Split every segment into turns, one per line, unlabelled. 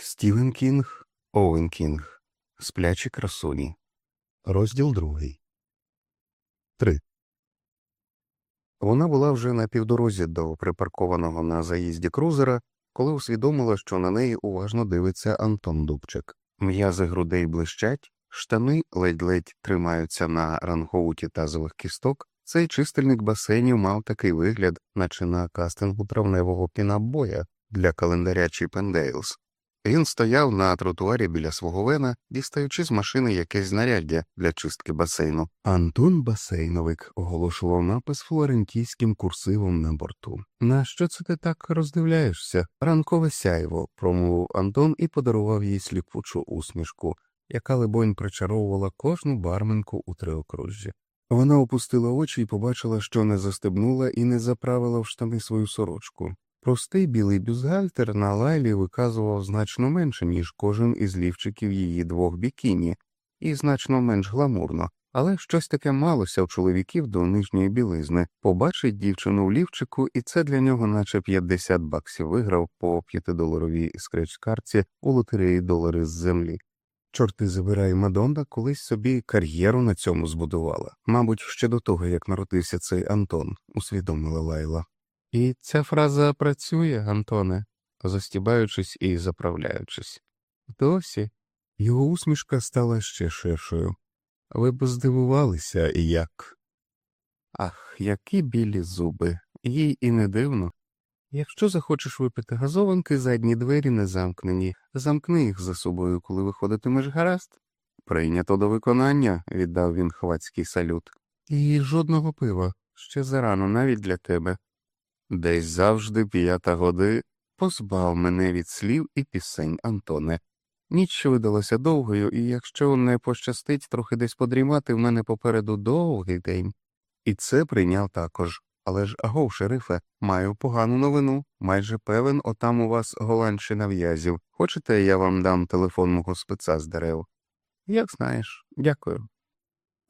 Стівен Кінг, Оуен Кінг, Сплячі красуні. Розділ другий. Три. Вона була вже на півдорозі до припаркованого на заїзді крузера, коли усвідомила, що на неї уважно дивиться Антон Дубчик. М'язи грудей блищать, штани ледь-ледь тримаються на рангоуті тазових кісток. Цей чистильник басейнів мав такий вигляд, наче на кастингу травневого пінап-боя для календаря Чіпендейлс. Він стояв на тротуарі біля свого вена, дістаючи з машини якесь знаряддя для чистки басейну. Антон Басейновик оголошував напис флорентійським курсивом на борту. На що це ти так роздивляєшся? Ранкове сяйво, промовив Антон і подарував їй сліпучу усмішку, яка, либонь, причаровувала кожну барменку у триокружжі. Вона опустила очі і побачила, що не застебнула і не заправила в штани свою сорочку. Простий білий бюзгальтер на лайлі виказував значно менше, ніж кожен із лівчиків її двох бікіні, і значно менш гламурно, але щось таке малося в чоловіків до нижньої білизни. Побачить дівчину в лівчику, і це для нього, наче 50 баксів виграв по п'ятидоларовій скреч-карці у лотереї долари з землі. Чорти забирай Мадонна колись собі кар'єру на цьому збудувала, мабуть, ще до того, як народився цей Антон, усвідомила Лайла. І ця фраза працює, Антоне, застібаючись і заправляючись. Досі його усмішка стала ще ширшою. Ви б здивувалися, як. Ах, які білі зуби, їй і не дивно. Якщо захочеш випити газованки, задні двері не замкнені, замкни їх за собою, коли виходитимеш гаразд. Прийнято до виконання, віддав він хвацький салют. І жодного пива, ще зарано навіть для тебе. Десь завжди п'ята годи позбав мене від слів і пісень, Антоне. Ніч видалася довгою, і якщо не пощастить трохи десь подрімати, в мене попереду довгий день. І це прийняв також. Але ж агов, шерифе, маю погану новину. Майже певен, отам у вас голландщина в'язів. Хочете, я вам дам телефон мого спеца з дерев? Як знаєш, дякую.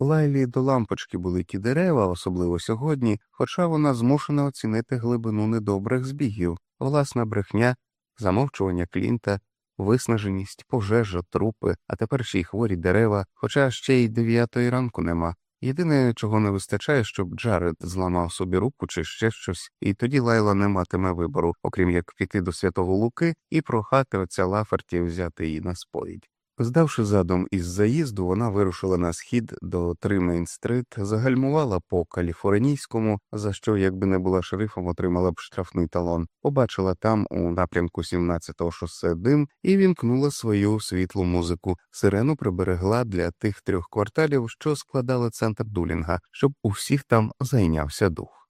Лайлі до лампочки були ті дерева, особливо сьогодні, хоча вона змушена оцінити глибину недобрих збігів, власна брехня, замовчування клінта, виснаженість, пожежа, трупи, а тепер ще й хворі дерева, хоча ще й дев'ятої ранку нема. Єдине, чого не вистачає, щоб Джаред зламав собі руку чи ще щось, і тоді Лайла не матиме вибору, окрім як піти до святого Луки і прохати отця Лаферті взяти її на сповідь. Здавши задом із заїзду, вона вирушила на схід до Тримейн-стрит, загальмувала по каліфорнійському, за що, якби не була шерифом, отримала б штрафний талон, побачила там, у напрямку 17-го шосе дим, і вімкнула свою світлу музику. Сирену приберегла для тих трьох кварталів, що складали центр Дулінга, щоб у всіх там зайнявся дух.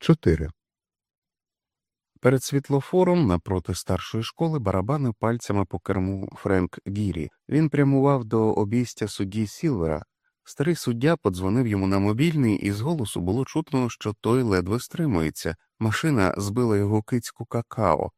4. Перед світлофором напроти старшої школи барабанив пальцями по керму Френк Гірі. Він прямував до обійстя судді Сілвера. Старий суддя подзвонив йому на мобільний, і з голосу було чутно, що той ледве стримується. Машина збила його кицьку какао.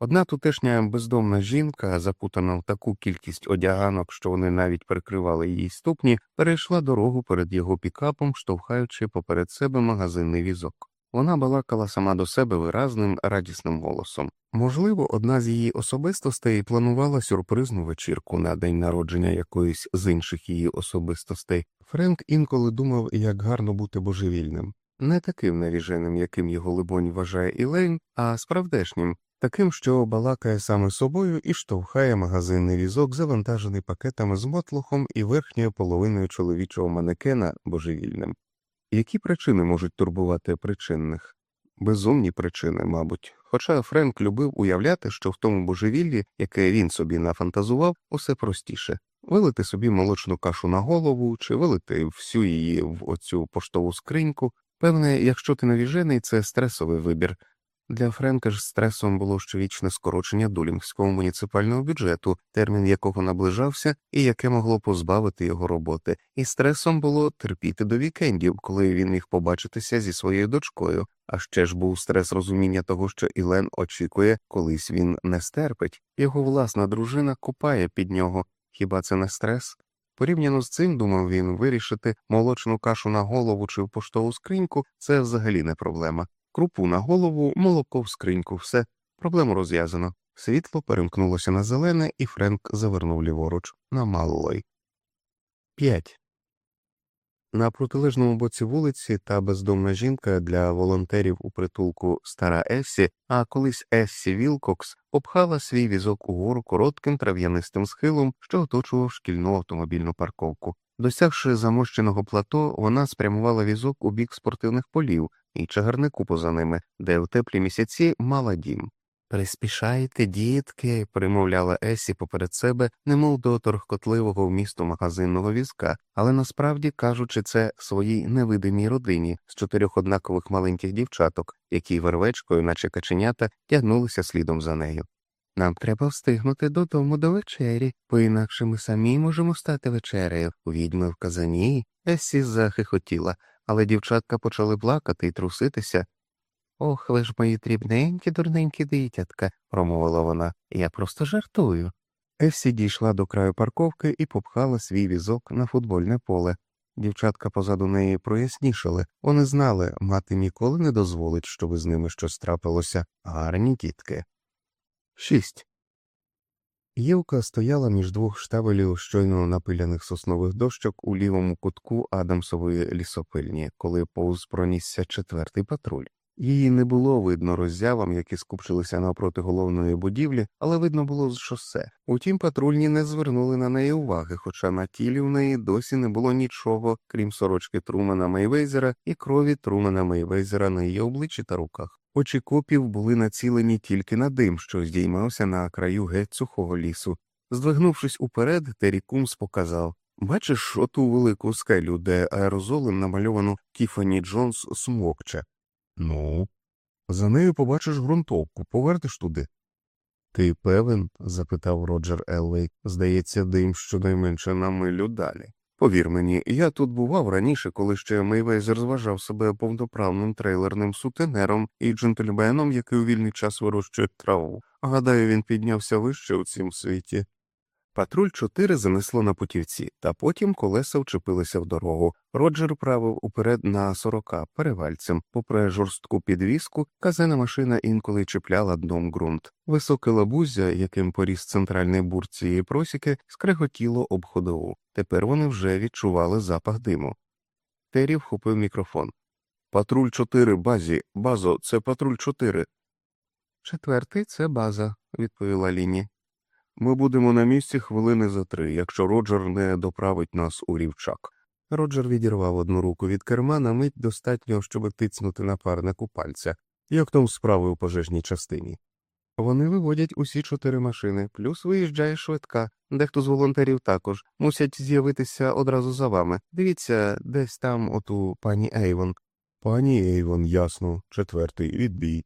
Одна тутешня бездомна жінка, запутана в таку кількість одяганок, що вони навіть прикривали її ступні, перейшла дорогу перед його пікапом, штовхаючи поперед себе магазинний візок. Вона балакала сама до себе виразним, радісним голосом. Можливо, одна з її особистостей планувала сюрпризну вечірку на день народження якоїсь з інших її особистостей. Френк інколи думав, як гарно бути божевільним, не таким навіженим, яким його либонь вважає Ілейн, а справдешнім, таким, що балакає саме собою і штовхає магазинний візок, завантажений пакетами з мотлохом і верхньою половиною чоловічого манекена божевільним. Які причини можуть турбувати причинних? Безумні причини, мабуть. Хоча Френк любив уявляти, що в тому божевіллі, яке він собі нафантазував, усе простіше вилити собі молочну кашу на голову чи вилити всю її в оцю поштову скриньку. Певне, якщо ти навіжений, це стресовий вибір. Для Френка ж стресом було щовічне скорочення дулінгського муніципального бюджету, термін якого наближався і яке могло позбавити його роботи, і стресом було терпіти до вікендів, коли він міг побачитися зі своєю дочкою. А ще ж був стрес розуміння того, що Ілен очікує, колись він не стерпить, його власна дружина купає під нього. Хіба це не стрес? Порівняно з цим, думав він, вирішити молочну кашу на голову чи в поштову скриньку це взагалі не проблема крупу на голову, молоко в скриньку, все, проблему розв'язано. Світло перемкнулося на зелене, і Френк завернув ліворуч на Маллой. П'ять. На протилежному боці вулиці та бездомна жінка для волонтерів у притулку стара Ессі, а колись Ессі Вілкокс обхала свій візок угору коротким трав'янистим схилом, що оточував шкільну автомобільну парковку. Досягши замощеного плато, вона спрямувала візок у бік спортивних полів і чагарнику поза ними, де в теплі місяці мала дім. Приспішайте, дітки, примовляла Есі поперед себе, немов до торгкотливого вмісту магазинного візка, але насправді кажучи це своїй невидимій родині з чотирьох однакових маленьких дівчаток, які вервечкою, наче каченята, тягнулися слідом за нею. Нам треба встигнути додому до вечері, бо інакше ми самі можемо стати вечерею. У відьми в казані. Есі захихотіла, але дівчатка почали плакати і труситися. Ох, ви ж мої дрібненькі, дурненькі дитятка, промовила вона, я просто жартую. Есі дійшла до краю парковки і попхала свій візок на футбольне поле. Дівчатка позаду неї прояснішали, вони знали, мати ніколи не дозволить, щоб з ними щось трапилося, гарні тітки. Шість. Євка стояла між двох штабелів щойно напиляних соснових дощок у лівому кутку Адамсової лісопильні, коли повз пронісся четвертий патруль. Її не було видно роззявам, які скупчилися навпроти головної будівлі, але видно було з шосе. Утім, патрульні не звернули на неї уваги, хоча на тілі в неї досі не було нічого, крім сорочки Трумана Мейвейзера і крові Трумана Мейвейзера на її обличчі та руках. Очі копів були націлені тільки на дим, що здіймався на краю геть сухого лісу. Здвигнувшись уперед, Террі Кумс показав Бачиш оту велику скелю, де аерозолем намальовано Тіфані Джонс смокче. Ну, за нею побачиш ґрунтовку, повернеш туди. Ти певен? запитав Роджер Елвей. Здається, дим щонайменше на милю далі. Повір мені, я тут бував раніше, коли ще Мейвезер зважав себе повноправним трейлерним сутенером і джентльменом, який у вільний час вирощує траву. Гадаю, він піднявся вище у цім світі. Патруль 4 занесло на путівці, та потім колеса вчепилися в дорогу. Роджер правив уперед на сорока перевальцем. Попри жорстку підвіску, казена машина інколи чіпляла дном ґрунт. Високе лабузя, яким поріс центральний бур цієї просіки, скреготіло об ходову. Тепер вони вже відчували запах диму. Террі вхопив мікрофон. Патруль 4, базі, базо, це патруль 4. Четвертий це база, відповіла Ліні. Ми будемо на місці хвилини за три, якщо Роджер не доправить нас у рівчак. Роджер відірвав одну руку від керма на мить достатньо, щоб тицнути напарнику пальця, як там справи у пожежній частині. Вони виводять усі чотири машини, плюс виїжджає швидка, дехто з волонтерів також мусять з'явитися одразу за вами. Дивіться, десь там оту пані Ейвон. Пані Ейвон, ясно, четвертий відбій.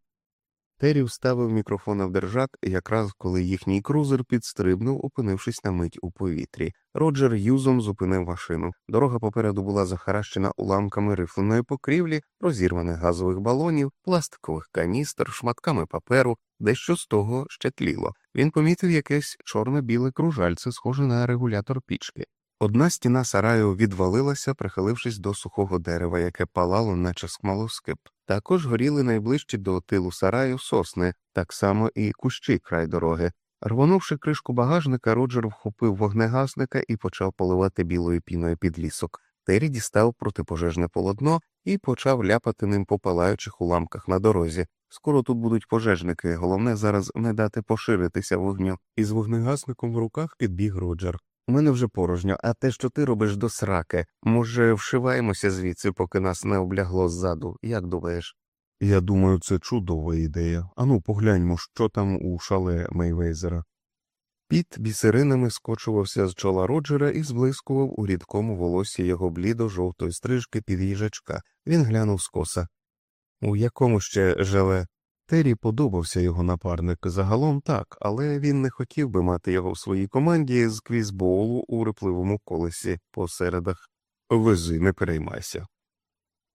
Террі вставив мікрофона в держак, якраз коли їхній крузер підстрибнув, опинившись на мить у повітрі. Роджер юзом зупинив машину. Дорога попереду була захаращена уламками рифленої покрівлі, розірваних газових балонів, пластикових каністр, шматками паперу, дещо з того ще тліло. Він помітив якесь чорно-біле кружальце, схоже на регулятор пічки. Одна стіна сараю відвалилася, прихилившись до сухого дерева, яке палало, наче смолоскип. Також горіли найближчі до тилу сараю сосни, так само і кущі край дороги. Рвонувши кришку багажника, Роджер вхопив вогнегасника і почав поливати білою піною під лісок. Террі дістав протипожежне полотно і почав ляпати ним по палаючих уламках на дорозі. Скоро тут будуть пожежники, головне зараз не дати поширитися вогню. Із вогнегасником в руках підбіг Роджер. У мене вже порожньо, а те, що ти робиш до сраки, може, вшиваємося звідси, поки нас не облягло ззаду, як думаєш? Я думаю, це чудова ідея. Ану, погляньмо, що там у шале Мейвейзера. Піт бісеринами скочувався з чола Роджера і зблискував у рідкому волосі його блідо жовтої стрижки під їжачка. Він глянув скоса. У якому ще желе? Террі подобався його напарник загалом так, але він не хотів би мати його в своїй команді з квізболу у репливому колесі по середах. Вези, не переймайся.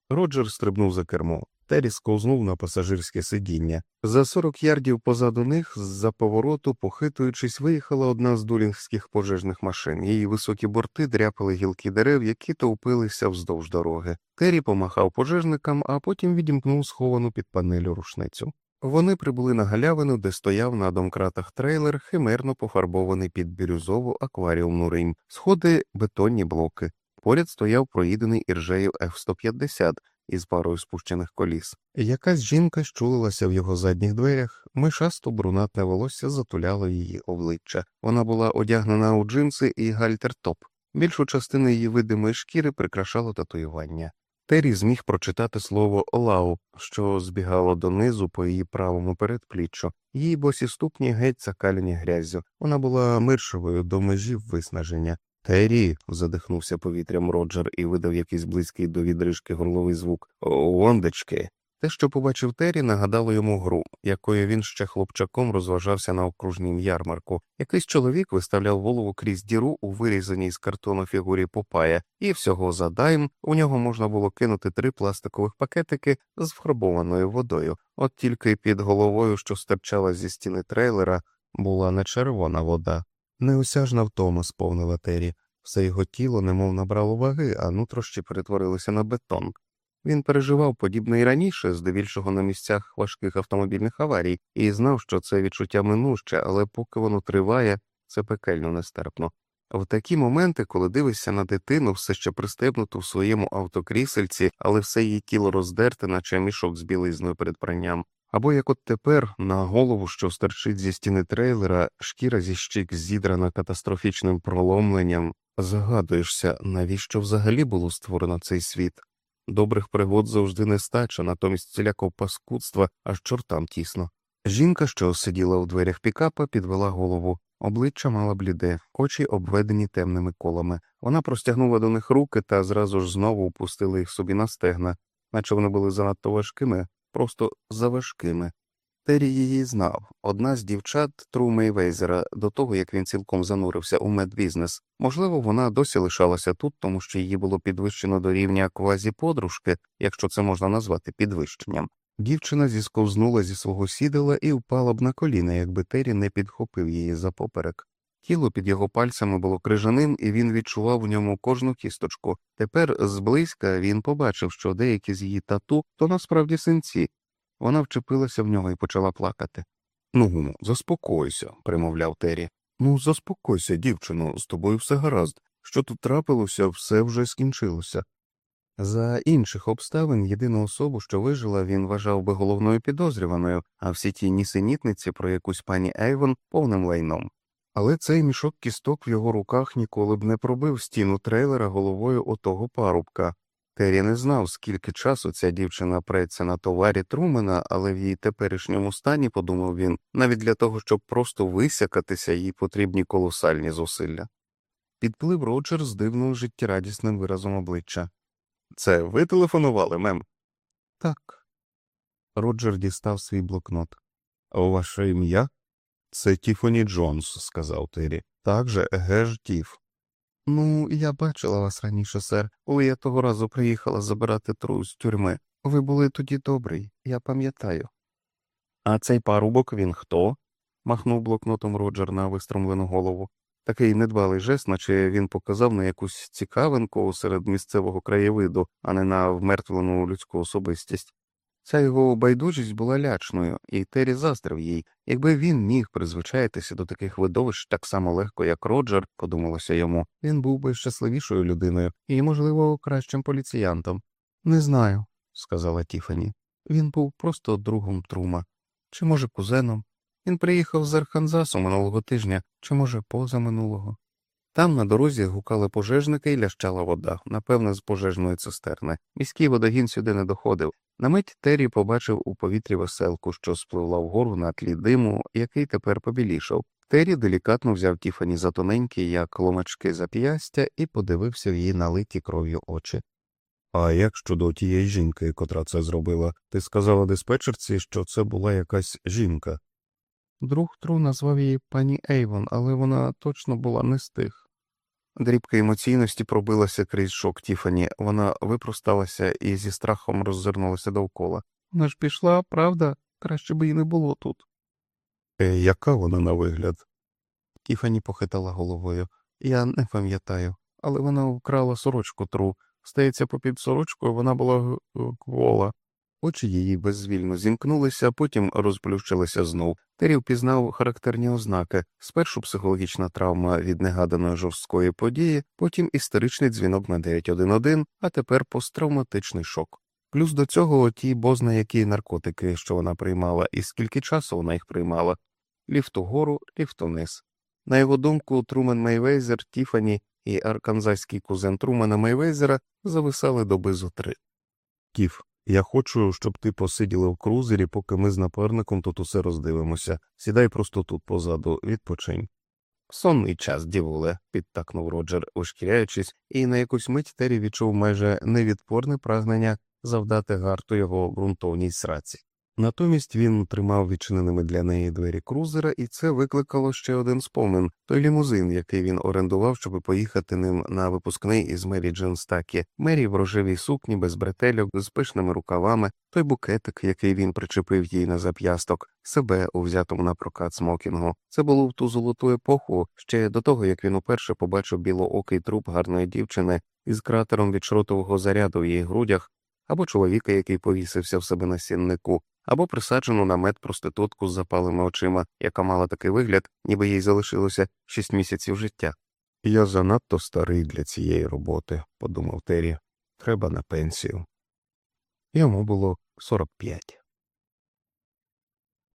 Роджер стрибнув за кермо. Террі сковзнув на пасажирське сидіння. За сорок ярдів позаду них, з-за повороту, похитуючись, виїхала одна з дулінгських пожежних машин. Її високі борти дряпали гілки дерев, які товпилися вздовж дороги. Террі помахав пожежникам, а потім відімкнув сховану під панелю рушницю. Вони прибули на галявину, де стояв на домкратах трейлер, химерно пофарбований під бірюзову акваріумну рим, сходи бетонні блоки. Поряд стояв проїдений іржею F-150 із парою спущених коліс. Якась жінка щулилася в його задніх дверях, мишасто брунатне волосся затуляло її обличчя. Вона була одягнена у джинси і гальтер-топ. Більшу частину її видимої шкіри прикрашало татуювання. Террі зміг прочитати слово лау, що збігало донизу по її правому передпліччю. Її босі ступні геть закалені гряззю. Вона була миршовою до межі виснаження. Террі, задихнувся повітрям Роджер і видав якийсь близький до відрижки горловий звук. Ондечки. Те, що побачив Террі, нагадало йому гру, якою він ще хлопчаком розважався на окружнім ярмарку. Якийсь чоловік виставляв голову крізь діру у вирізаній з картону фігурі Попая, і всього за дайм у нього можна було кинути три пластикових пакетики з фарбованою водою. От тільки під головою, що стирчала зі стіни трейлера, була не червона вода. Неосяжна втома сповнила Террі. Все його тіло немов набрало ваги, а нутрощі перетворилися на бетон. Він переживав подібне і раніше, здебільшого на місцях важких автомобільних аварій, і знав, що це відчуття минуще, але поки воно триває, це пекельно нестерпно. В такі моменти, коли дивишся на дитину, все ще пристебнуту в своєму автокрісельці, але все її тіло роздерте, наче мішок з білизною перед пранням. Або як от тепер на голову, що стерчить зі стіни трейлера, шкіра зі щик зідрана катастрофічним проломленням, загадуєшся, навіщо взагалі було створено цей світ. Добрих пригод завжди нестача, натомість цілякого паскудства аж чортам тісно. Жінка, що сиділа у дверях пікапа, підвела голову. Обличчя мала бліде, очі обведені темними колами. Вона простягнула до них руки та зразу ж знову опустила їх собі на стегна, наче вони були занадто важкими, просто заважкими. Террі її знав одна з дівчат Тру Мейвейзера до того, як він цілком занурився у медбізнес. Можливо, вона досі лишалася тут, тому що її було підвищено до рівня квазі-подружки, якщо це можна назвати підвищенням. Дівчина зісковзнула зі свого сідала і впала б на коліна, якби Террі не підхопив її за поперек. Тіло під його пальцями було крижаним, і він відчував в ньому кожну кісточку. Тепер зблизька він побачив, що деякі з її тату то насправді синці. Вона вчепилася в нього і почала плакати. Ну, заспокойся, примовляв Террі. Ну, заспокойся, дівчино, з тобою все гаразд. Що тут трапилося, все вже скінчилося. За інших обставин єдину особу, що вижила, він вважав би головною підозрюваною, а всі ті нісенітниці про якусь пані Ейвон повним лайном. Але цей мішок кісток в його руках ніколи б не пробив стіну трейлера головою отого парубка. Террі не знав, скільки часу ця дівчина преться на товарі Трумена, але в її теперішньому стані, подумав він, навіть для того, щоб просто висякатися, їй потрібні колосальні зусилля. Підплив Роджер з дивним життєрадісним виразом обличчя. Це ви телефонували, мем? Так. Роджер дістав свій блокнот. Ваше ім'я? Це Тіфоні Джонс, сказав Террі. Так же, еге ж, Тіф. Ну, я бачила вас раніше, сер, коли я того разу приїхала забирати тру з тюрми. Ви були тоді добрий, я пам'ятаю. А цей парубок він хто? махнув блокнотом Роджер на вистромлену голову. Такий недбалий жест, наче він показав на якусь цікавинку серед місцевого краєвиду, а не на вмертвлену людську особистість. Ця його байдужість була лячною, і Террі заздрив їй. Якби він міг призвичаїтися до таких видовищ так само легко, як Роджер, подумалося йому, він був би щасливішою людиною і, можливо, кращим поліціянтом. Не знаю, сказала Тіфані. Він був просто другом Трума, чи, може, кузеном. Він приїхав з Арханзасу минулого тижня, чи, може, позаминулого. Там на дорозі гукали пожежники і лящала вода, напевне, з пожежної цистерни. Міський водогін сюди не доходив. На мить Террі побачив у повітрі веселку, що спливла вгору на тлі диму, який тепер побілішав. Террі делікатно взяв Тіфані за тоненькі, як ломачки зап'ястя, і подивився в її налиті кров'ю очі. А як щодо тієї жінки, котра це зробила, ти сказала диспетчерці, що це була якась жінка. Друг Тру назвав її пані Ейвон, але вона точно була не з тих. Дрібка емоційності пробилася крізь шок Тіфані, вона випросталася і зі страхом роззирнулася довкола. Вона ж пішла, правда? Краще би і не було тут. Е, яка вона на вигляд? Тіфані похитала головою. Я не пам'ятаю, але вона вкрала сорочку тру. Стається, попід сорочкою вона була квола. Очі її беззвільно зімкнулися, потім розплющилися знов. Террі впізнав характерні ознаки спершу психологічна травма від негаданої жорсткої події, потім істеричний дзвінок на 911, а тепер посттравматичний шок. Плюс до цього ті бозна які наркотики, що вона приймала, і скільки часу вона їх приймала ліфт угору, ліфт униз. На його думку, Трумен Мейвейзер, Тіфані і арканзайський кузен Трумена Мейвейзера зависали доби зо три. Кіф, я хочу, щоб ти посиділа в крузері, поки ми з напарником тут усе роздивимося. Сідай просто тут позаду, відпочинь. Сонний час, дівуле, підтакнув Роджер, ушкіряючись, і на якусь мить Террі відчув майже невідпорне прагнення завдати гарту його ґрунтовній сраці. Натомість він тримав відчиненими для неї двері крузера, і це викликало ще один спомин той лімузин, який він орендував, щоб поїхати ним на випускний із Мері Джен Стакі, Мері в рожевій сукні, без бретельок, з пишними рукавами, той букетик, який він причепив їй на зап'ясток, себе у взятому на прокат смокінгу. Це було в ту золоту епоху, ще до того як він уперше побачив білоокий труп гарної дівчини із кратером від шротового заряду в її грудях, або чоловіка, який повісився в себе на сіннику, або присаджену на мед проститутку з запалими очима, яка мала такий вигляд, ніби їй залишилося шість місяців життя. Я занадто старий для цієї роботи, подумав Террі. Треба на пенсію. Йому було сорок п'ять.